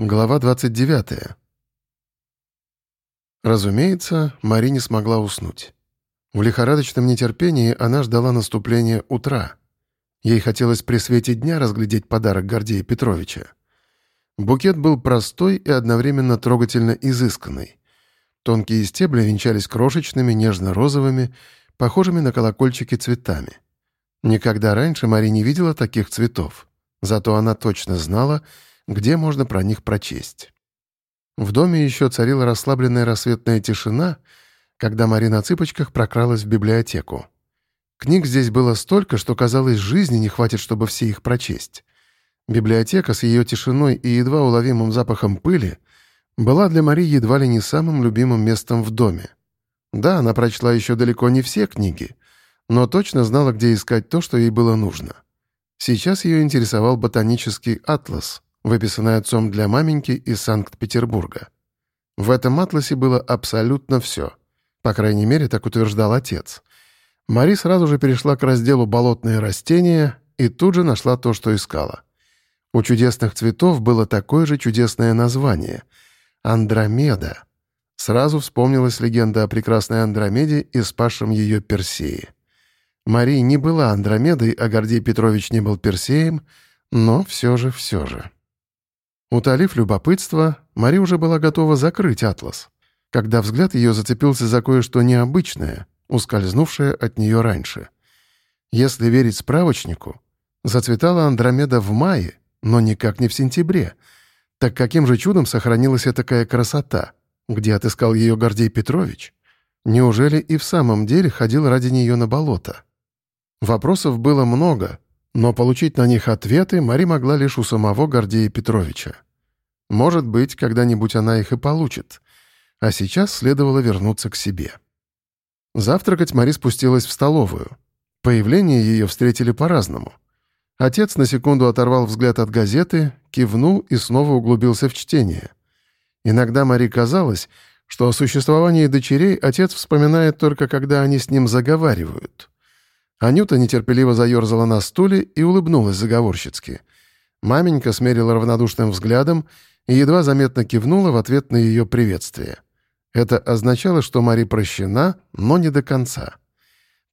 Глава 29. Разумеется, Мари не смогла уснуть. В лихорадочном нетерпении она ждала наступления утра. Ей хотелось при свете дня разглядеть подарок Гордея Петровича. Букет был простой и одновременно трогательно изысканный. Тонкие стебли венчались крошечными, нежно-розовыми, похожими на колокольчики цветами. Никогда раньше Мари не видела таких цветов. Зато она точно знала, где можно про них прочесть. В доме еще царила расслабленная рассветная тишина, когда Марина на цыпочках прокралась в библиотеку. Книг здесь было столько, что, казалось, жизни не хватит, чтобы все их прочесть. Библиотека с ее тишиной и едва уловимым запахом пыли была для Марии едва ли не самым любимым местом в доме. Да, она прочла еще далеко не все книги, но точно знала, где искать то, что ей было нужно. Сейчас ее интересовал ботанический атлас — выписанный отцом для маменьки из Санкт-Петербурга. В этом атласе было абсолютно все. По крайней мере, так утверждал отец. Мари сразу же перешла к разделу «Болотные растения» и тут же нашла то, что искала. У чудесных цветов было такое же чудесное название — Андромеда. Сразу вспомнилась легенда о прекрасной Андромеде и спасшем ее Персее. Мария не была Андромедой, а Гордей Петрович не был Персеем, но все же, все же. Утолив любопытство, Мари уже была готова закрыть атлас, когда взгляд ее зацепился за кое-что необычное, ускользнувшее от нее раньше. Если верить справочнику, зацветала Андромеда в мае, но никак не в сентябре. Так каким же чудом сохранилась такая красота? Где отыскал ее Гордей Петрович? Неужели и в самом деле ходил ради нее на болото? Вопросов было много, но получить на них ответы Мари могла лишь у самого Гордея Петровича. Может быть, когда-нибудь она их и получит. А сейчас следовало вернуться к себе. Завтракать Мари спустилась в столовую. Появление ее встретили по-разному. Отец на секунду оторвал взгляд от газеты, кивнул и снова углубился в чтение. Иногда Мари казалось, что о существовании дочерей отец вспоминает только когда они с ним заговаривают. Анюта нетерпеливо заерзала на стуле и улыбнулась заговорщицки. Маменька смерила равнодушным взглядом и едва заметно кивнула в ответ на ее приветствие. Это означало, что Мари прощена, но не до конца.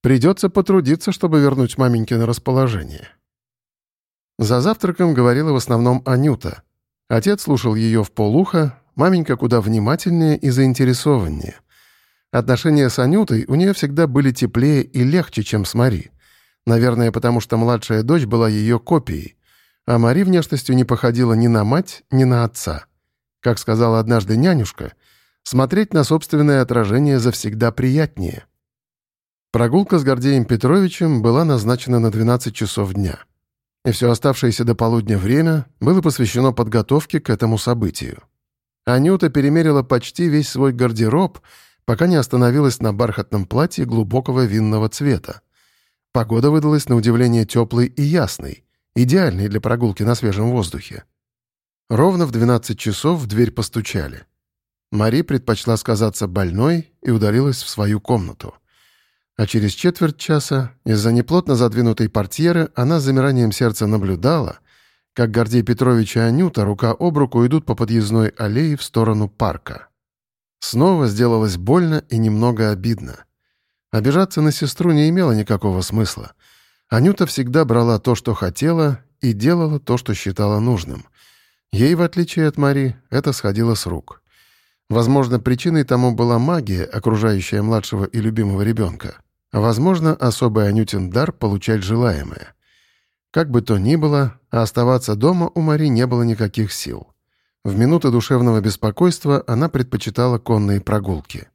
Придется потрудиться, чтобы вернуть маменькино расположение. За завтраком говорила в основном Анюта. Отец слушал ее в полухо, маменька куда внимательнее и заинтересованнее. Отношения с Анютой у нее всегда были теплее и легче, чем с Мари. Наверное, потому что младшая дочь была ее копией, а Мари внешностью не походила ни на мать, ни на отца. Как сказала однажды нянюшка, смотреть на собственное отражение завсегда приятнее. Прогулка с Гордеем Петровичем была назначена на 12 часов дня. И все оставшееся до полудня время было посвящено подготовке к этому событию. Анюта перемерила почти весь свой гардероб — пока не остановилась на бархатном платье глубокого винного цвета. Погода выдалась на удивление теплой и ясной, идеальной для прогулки на свежем воздухе. Ровно в 12 часов в дверь постучали. Мари предпочла сказаться больной и удалилась в свою комнату. А через четверть часа из-за неплотно задвинутой портьеры она с замиранием сердца наблюдала, как Гордей Петрович и Анюта рука об руку идут по подъездной аллее в сторону парка. Снова сделалось больно и немного обидно. Обижаться на сестру не имело никакого смысла. Анюта всегда брала то, что хотела, и делала то, что считала нужным. Ей, в отличие от Мари, это сходило с рук. Возможно, причиной тому была магия, окружающая младшего и любимого ребенка. Возможно, особый Анютин дар получать желаемое. Как бы то ни было, а оставаться дома у Мари не было никаких сил. В минуты душевного беспокойства она предпочитала конные прогулки.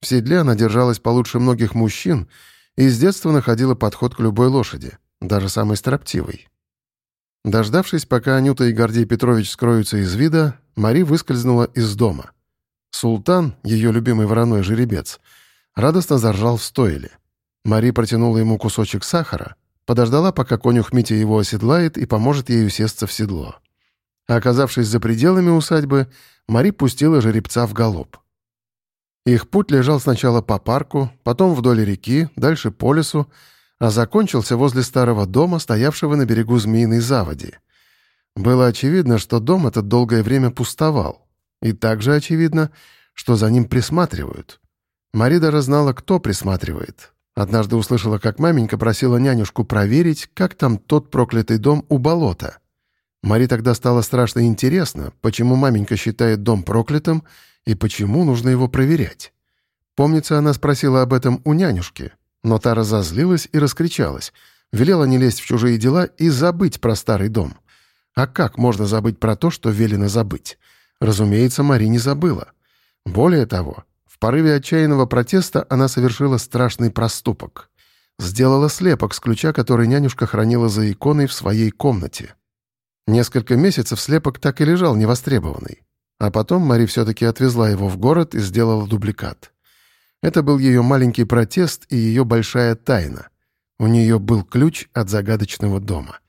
В седле она держалась получше многих мужчин и с детства находила подход к любой лошади, даже самой строптивой. Дождавшись, пока Анюта и Гордей Петрович скроются из вида, Мари выскользнула из дома. Султан, ее любимый вороной жеребец, радостно заржал в стойле. Мари протянула ему кусочек сахара, подождала, пока конюх Митя его оседлает и поможет ей усесться в седло. А оказавшись за пределами усадьбы, Мари пустила жеребца в галоп. Их путь лежал сначала по парку, потом вдоль реки, дальше по лесу, а закончился возле старого дома, стоявшего на берегу Змеиной заводи. Было очевидно, что дом этот долгое время пустовал. И также очевидно, что за ним присматривают. Мари даже знала, кто присматривает. Однажды услышала, как маменька просила нянюшку проверить, как там тот проклятый дом у болота. Мари тогда стало страшно интересно, почему маменька считает дом проклятым и почему нужно его проверять. Помнится, она спросила об этом у нянюшки, но та разозлилась и раскричалась, велела не лезть в чужие дела и забыть про старый дом. А как можно забыть про то, что велено забыть? Разумеется, Мари не забыла. Более того, в порыве отчаянного протеста она совершила страшный проступок. Сделала слепок с ключа, который нянюшка хранила за иконой в своей комнате. Несколько месяцев слепок так и лежал невостребованный. А потом Мари все-таки отвезла его в город и сделала дубликат. Это был ее маленький протест и ее большая тайна. У нее был ключ от загадочного дома.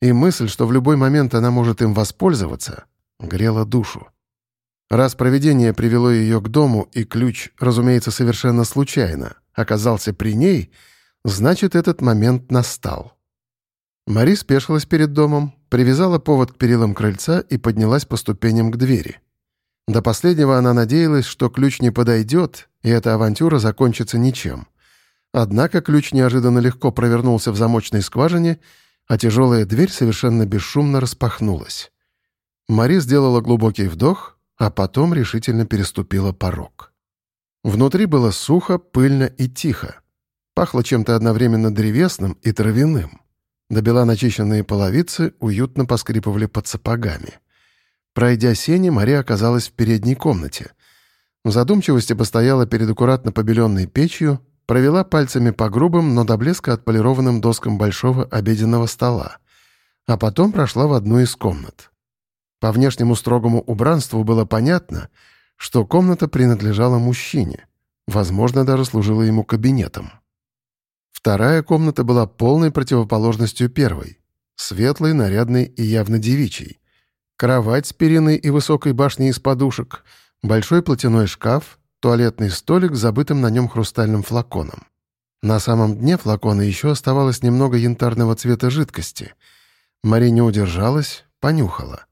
И мысль, что в любой момент она может им воспользоваться, грела душу. Раз проведение привело ее к дому, и ключ, разумеется, совершенно случайно, оказался при ней, значит, этот момент настал. Мари спешилась перед домом, привязала повод к перилам крыльца и поднялась по ступеням к двери. До последнего она надеялась, что ключ не подойдет, и эта авантюра закончится ничем. Однако ключ неожиданно легко провернулся в замочной скважине, а тяжелая дверь совершенно бесшумно распахнулась. Мари сделала глубокий вдох, а потом решительно переступила порог. Внутри было сухо, пыльно и тихо. Пахло чем-то одновременно древесным и травяным. Добела начищенные половицы уютно поскрипывали под сапогами. Пройдя сени, Мария оказалась в передней комнате. В задумчивости постояла перед аккуратно побеленной печью, провела пальцами по грубым, но до блеска отполированным доскам большого обеденного стола. А потом прошла в одну из комнат. По внешнему строгому убранству было понятно, что комната принадлежала мужчине, возможно, даже служила ему кабинетом. Вторая комната была полной противоположностью первой. Светлой, нарядной и явно девичьей. Кровать с периной и высокой башней из подушек, большой платяной шкаф, туалетный столик с забытым на нем хрустальным флаконом. На самом дне флакона еще оставалось немного янтарного цвета жидкости. Мари не удержалась, понюхала.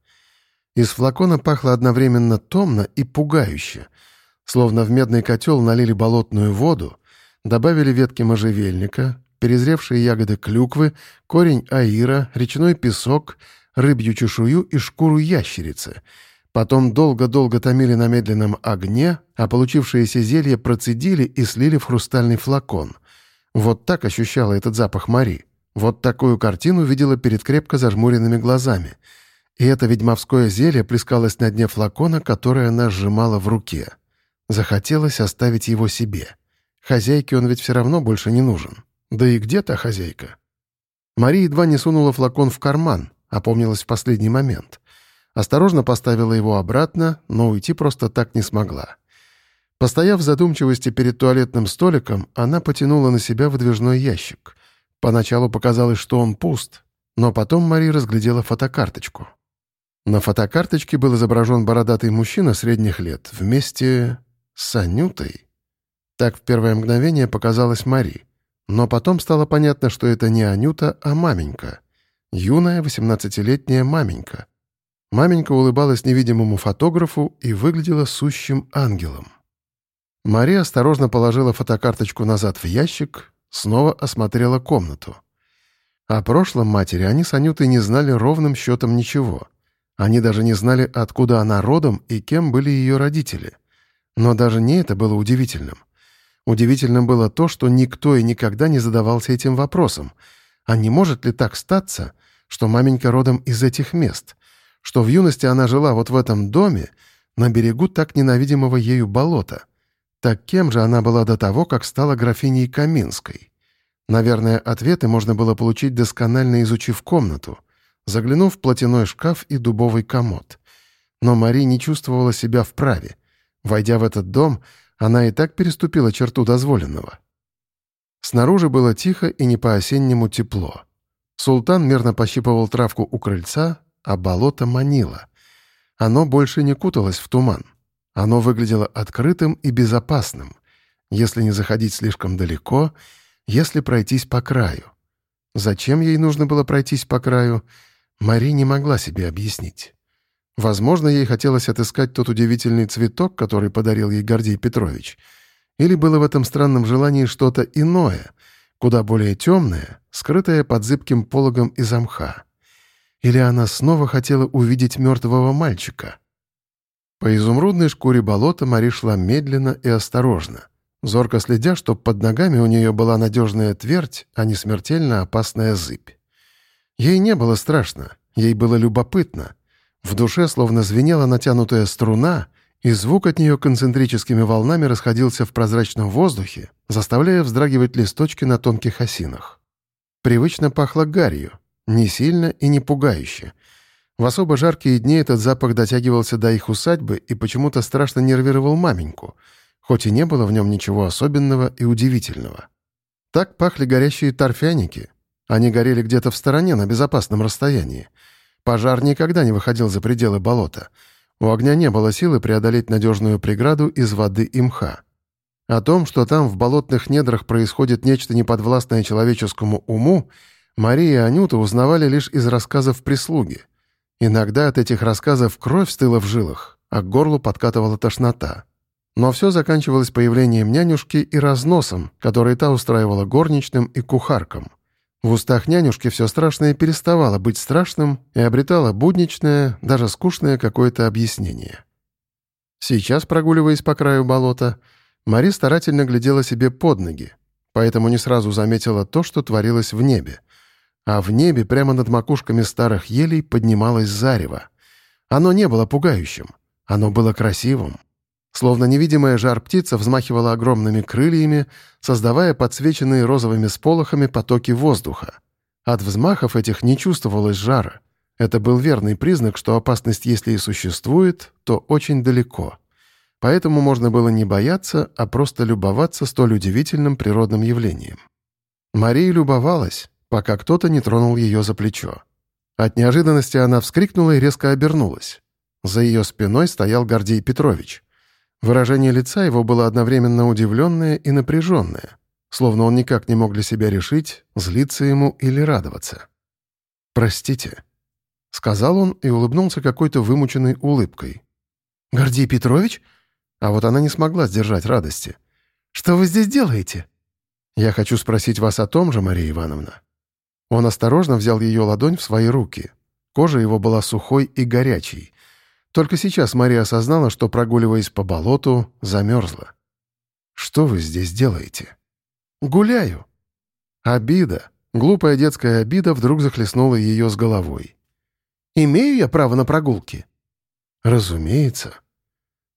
Из флакона пахло одновременно томно и пугающе, словно в медный котел налили болотную воду, добавили ветки можжевельника, перезревшие ягоды клюквы, корень аира, речной песок, рыбью чешую и шкуру ящерицы. Потом долго-долго томили на медленном огне, а получившееся зелье процедили и слили в хрустальный флакон. Вот так ощущала этот запах Мари. Вот такую картину видела перед крепко зажмуренными глазами. И это ведьмовское зелье плескалось на дне флакона, которое она сжимала в руке. Захотелось оставить его себе. Хозяйке он ведь все равно больше не нужен. Да и где та хозяйка? Мария едва не сунула флакон в карман, опомнилась в последний момент. Осторожно поставила его обратно, но уйти просто так не смогла. Постояв в задумчивости перед туалетным столиком, она потянула на себя выдвижной ящик. Поначалу показалось, что он пуст, но потом Мари разглядела фотокарточку. На фотокарточке был изображен бородатый мужчина средних лет вместе с Анютой. Так в первое мгновение показалась Мари. Но потом стало понятно, что это не Анюта, а маменька. Юная, 18-летняя маменька. Маменька улыбалась невидимому фотографу и выглядела сущим ангелом. Мария осторожно положила фотокарточку назад в ящик, снова осмотрела комнату. О прошлом матери они с Анютой не знали ровным счетом ничего. Они даже не знали, откуда она родом и кем были ее родители. Но даже не это было удивительным — Удивительным было то, что никто и никогда не задавался этим вопросом. А не может ли так статься, что маменька родом из этих мест? Что в юности она жила вот в этом доме, на берегу так ненавидимого ею болота? Так кем же она была до того, как стала графиней Каминской? Наверное, ответы можно было получить, досконально изучив комнату, заглянув в платяной шкаф и дубовый комод. Но Мари не чувствовала себя вправе. Войдя в этот дом, она и так переступила черту дозволенного. Снаружи было тихо и не по-осеннему тепло. Султан мерно пощипывал травку у крыльца, а болото манило. Оно больше не куталось в туман. Оно выглядело открытым и безопасным, если не заходить слишком далеко, если пройтись по краю. Зачем ей нужно было пройтись по краю? Мари не могла себе объяснить. Возможно, ей хотелось отыскать тот удивительный цветок, который подарил ей Гордей Петрович. Или было в этом странном желании что-то иное, куда более темное, скрытое под зыбким пологом из мха. Или она снова хотела увидеть мертвого мальчика. По изумрудной шкуре болота Мари шла медленно и осторожно, зорко следя, чтоб под ногами у нее была надежная твердь, а не смертельно опасная зыбь. Ей не было страшно, ей было любопытно — в душе словно звенела натянутая струна, и звук от нее концентрическими волнами расходился в прозрачном воздухе, заставляя вздрагивать листочки на тонких осинах. Привычно пахло гарью, не сильно и не пугающе. В особо жаркие дни этот запах дотягивался до их усадьбы и почему-то страшно нервировал маменьку, хоть и не было в нем ничего особенного и удивительного. Так пахли горящие торфяники. Они горели где-то в стороне, на безопасном расстоянии — Пожар никогда не выходил за пределы болота. У огня не было силы преодолеть надежную преграду из воды и мха. О том, что там в болотных недрах происходит нечто неподвластное человеческому уму, Мария и Анюта узнавали лишь из рассказов прислуги. Иногда от этих рассказов кровь стыла в жилах, а к горлу подкатывала тошнота. Но все заканчивалось появлением нянюшки и разносом, который та устраивала горничным и кухаркам — в устах нянюшки все страшное переставало быть страшным и обретало будничное, даже скучное какое-то объяснение. Сейчас, прогуливаясь по краю болота, Мари старательно глядела себе под ноги, поэтому не сразу заметила то, что творилось в небе. А в небе, прямо над макушками старых елей, поднималось зарево. Оно не было пугающим, оно было красивым. Словно невидимая жар-птица взмахивала огромными крыльями, создавая подсвеченные розовыми сполохами потоки воздуха. От взмахов этих не чувствовалось жара. Это был верный признак, что опасность, если и существует, то очень далеко. Поэтому можно было не бояться, а просто любоваться столь удивительным природным явлением. Мария любовалась, пока кто-то не тронул ее за плечо. От неожиданности она вскрикнула и резко обернулась. За ее спиной стоял Гордей Петрович — Выражение лица его было одновременно удивленное и напряженное, словно он никак не мог для себя решить, злиться ему или радоваться. «Простите», — сказал он и улыбнулся какой-то вымученной улыбкой. «Гордей Петрович?» А вот она не смогла сдержать радости. «Что вы здесь делаете?» «Я хочу спросить вас о том же, Мария Ивановна». Он осторожно взял ее ладонь в свои руки. Кожа его была сухой и горячей. Только сейчас Мария осознала, что, прогуливаясь по болоту, замерзла. «Что вы здесь делаете?» «Гуляю». Обида, глупая детская обида вдруг захлестнула ее с головой. «Имею я право на прогулки?» «Разумеется».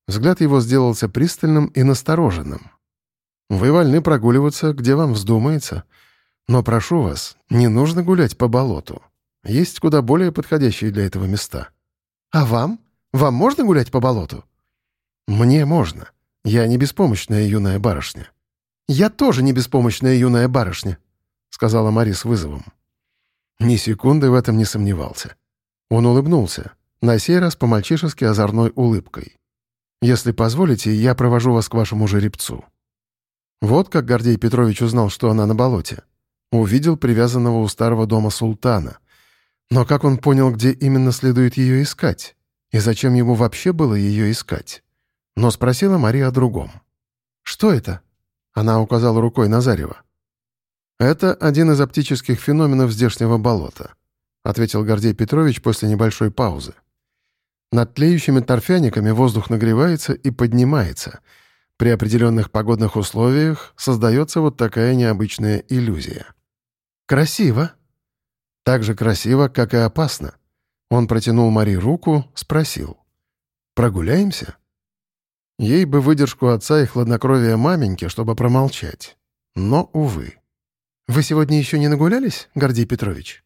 Взгляд его сделался пристальным и настороженным. «Вы вольны прогуливаться, где вам вздумается. Но прошу вас, не нужно гулять по болоту. Есть куда более подходящие для этого места». «А вам?» Вам можно гулять по болоту?» «Мне можно. Я не беспомощная юная барышня». «Я тоже не беспомощная юная барышня», — сказала Мари с вызовом. Ни секунды в этом не сомневался. Он улыбнулся, на сей раз по-мальчишески озорной улыбкой. «Если позволите, я провожу вас к вашему жеребцу». Вот как Гордей Петрович узнал, что она на болоте. Увидел привязанного у старого дома султана. Но как он понял, где именно следует ее искать? И зачем ему вообще было ее искать? Но спросила Мария о другом. «Что это?» Она указала рукой на зарево. «Это один из оптических феноменов здешнего болота», ответил Гордей Петрович после небольшой паузы. Над тлеющими торфяниками воздух нагревается и поднимается. При определенных погодных условиях создается вот такая необычная иллюзия. «Красиво!» «Так же красиво, как и опасно», он протянул Мари руку, спросил. «Прогуляемся?» Ей бы выдержку отца и хладнокровие маменьки, чтобы промолчать. Но, увы. «Вы сегодня еще не нагулялись, Гордей Петрович?»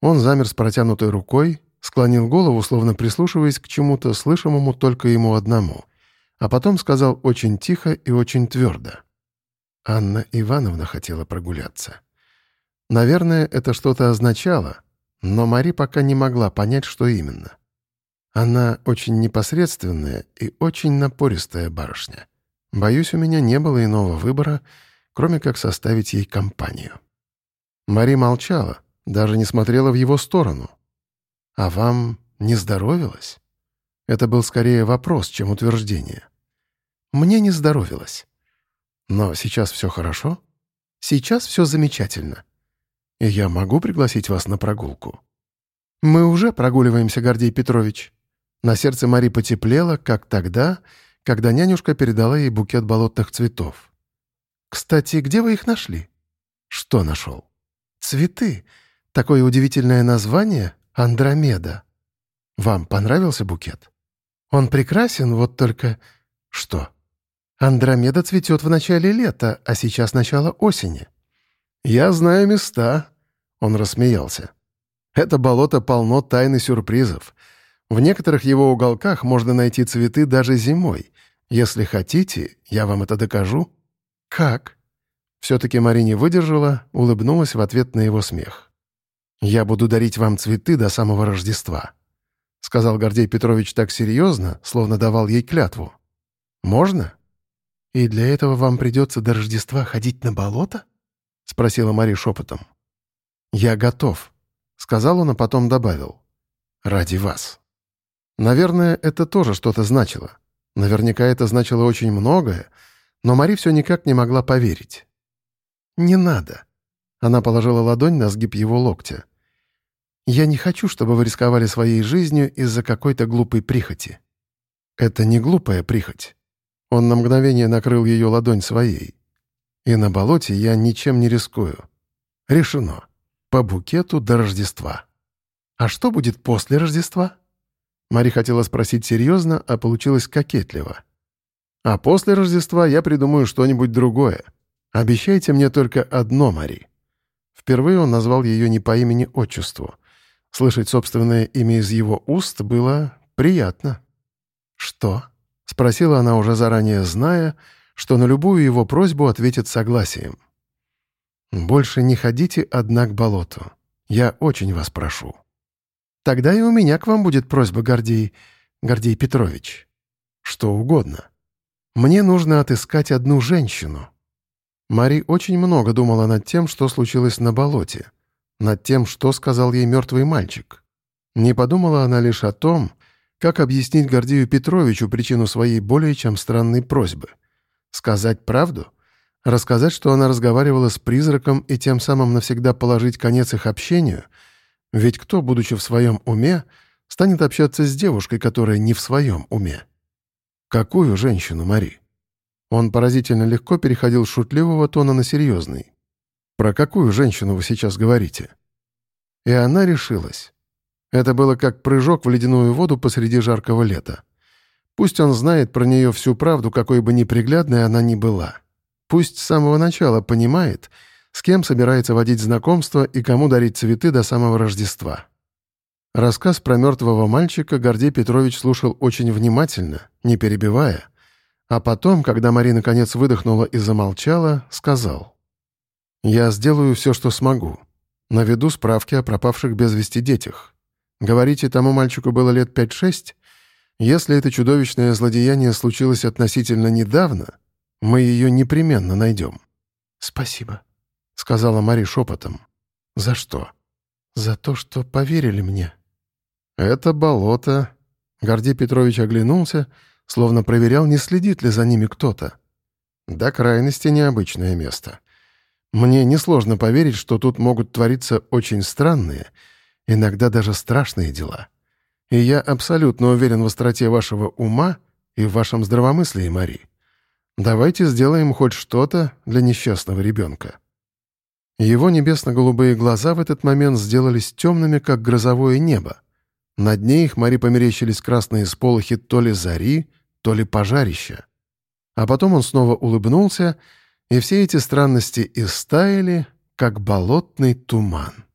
Он замер с протянутой рукой, склонил голову, словно прислушиваясь к чему-то слышимому только ему одному, а потом сказал очень тихо и очень твердо. Анна Ивановна хотела прогуляться. Наверное, это что-то означало — но Мари пока не могла понять, что именно. Она очень непосредственная и очень напористая барышня. Боюсь, у меня не было иного выбора, кроме как составить ей компанию. Мари молчала, даже не смотрела в его сторону. А вам не здоровилось? Это был скорее вопрос, чем утверждение. Мне не здоровилось. Но сейчас все хорошо? Сейчас все замечательно. Я могу пригласить вас на прогулку? Мы уже прогуливаемся, Гордей Петрович. На сердце Мари потеплело, как тогда, когда нянюшка передала ей букет болотных цветов. «Кстати, где вы их нашли?» «Что нашел?» «Цветы. Такое удивительное название — Андромеда. Вам понравился букет?» «Он прекрасен, вот только...» «Что?» «Андромеда цветет в начале лета, а сейчас начало осени». «Я знаю места», — он рассмеялся. «Это болото полно тайн и сюрпризов. В некоторых его уголках можно найти цветы даже зимой. Если хотите, я вам это докажу». «Как?» Все-таки Мари не выдержала, улыбнулась в ответ на его смех. «Я буду дарить вам цветы до самого Рождества», — сказал Гордей Петрович так серьезно, словно давал ей клятву. «Можно?» «И для этого вам придется до Рождества ходить на болото?» — спросила Мари шепотом. «Я готов», — сказал он, а потом добавил. «Ради вас». Наверное, это тоже что-то значило. Наверняка это значило очень многое, но Мари все никак не могла поверить. «Не надо». Она положила ладонь на сгиб его локтя. «Я не хочу, чтобы вы рисковали своей жизнью из-за какой-то глупой прихоти». «Это не глупая прихоть». Он на мгновение накрыл ее ладонь своей. «И на болоте я ничем не рискую. Решено. По букету до Рождества». «А что будет после Рождества?» Мари хотела спросить серьезно, а получилось кокетливо. «А после Рождества я придумаю что-нибудь другое. Обещайте мне только одно, Мари». Впервые он назвал ее не по имени-отчеству. Слышать собственное имя из его уст было приятно. «Что?» — спросила она уже заранее, зная, что на любую его просьбу ответит согласием. «Больше не ходите одна к болоту. Я очень вас прошу». Тогда и у меня к вам будет просьба, Гордей... Гордей Петрович. Что угодно. Мне нужно отыскать одну женщину». Мари очень много думала над тем, что случилось на болоте, над тем, что сказал ей мертвый мальчик. Не подумала она лишь о том, как объяснить Гордею Петровичу причину своей более чем странной просьбы. Сказать правду? Рассказать, что она разговаривала с призраком и тем самым навсегда положить конец их общению — ведь кто, будучи в своем уме, станет общаться с девушкой, которая не в своем уме? Какую женщину, Мари? Он поразительно легко переходил с шутливого тона на серьезный. «Про какую женщину вы сейчас говорите?» И она решилась. Это было как прыжок в ледяную воду посреди жаркого лета. Пусть он знает про нее всю правду, какой бы неприглядной она ни была. Пусть с самого начала понимает — с кем собирается водить знакомство и кому дарить цветы до самого Рождества. Рассказ про мертвого мальчика Гордей Петрович слушал очень внимательно, не перебивая, а потом, когда Марина наконец выдохнула и замолчала, сказал «Я сделаю все, что смогу. Наведу справки о пропавших без вести детях. Говорите, тому мальчику было лет 5-6? Если это чудовищное злодеяние случилось относительно недавно, мы ее непременно найдем». «Спасибо», — сказала Мари шепотом. «За что?» «За то, что поверили мне». «Это болото». Гордей Петрович оглянулся, словно проверял, не следит ли за ними кто-то. До крайности необычное место. Мне несложно поверить, что тут могут твориться очень странные, иногда даже страшные дела. И я абсолютно уверен в остроте вашего ума и в вашем здравомыслии, Мари. Давайте сделаем хоть что-то для несчастного ребенка. Его небесно-голубые глаза в этот момент сделались темными, как грозовое небо. На дне их Мари померещились красные сполохи то ли зари, то ли пожарища. А потом он снова улыбнулся, и все эти странности истаяли, как болотный туман.